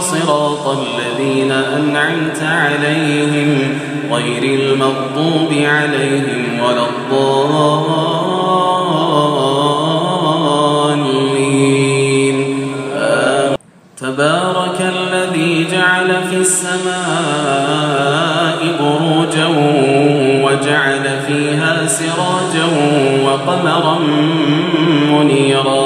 صراط الذين أنعمت عليهم غير المغضوب عليهم ولا الضالين. تبارك الذي جعل في السماء بروجا وجعل فيها سراجا وقمرا منيرا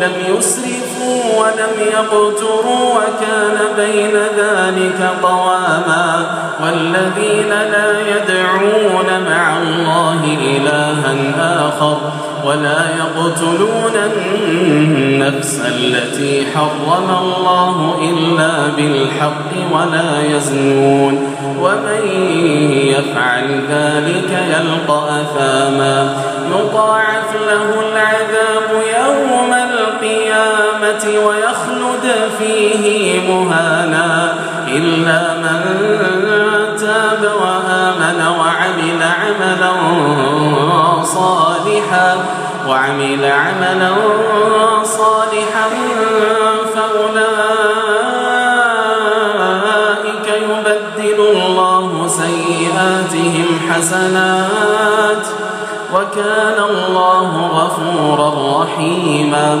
لم يسرفوا ولم يقتروا وكان بين ذلك قواما والذين لا يدعون مع الله إلها آخر ولا يقتلون النفس التي حرم الله إلا بالحق ولا يزنون ومن يفعل ذلك يلقى أثاما يضاعف له العذاب يوم ويخلد فيه مهانا إلا من تاب وآمن وعمل عملا صالحا وعمل عملا صالحا فأولئك يبدل الله سيئاتهم حسنات وكان الله غفورا رحيما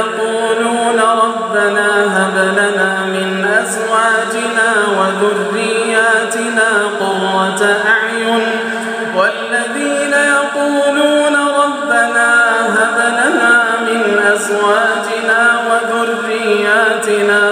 أعين والذين يقولون ربنا هب لنا من وذرياتنا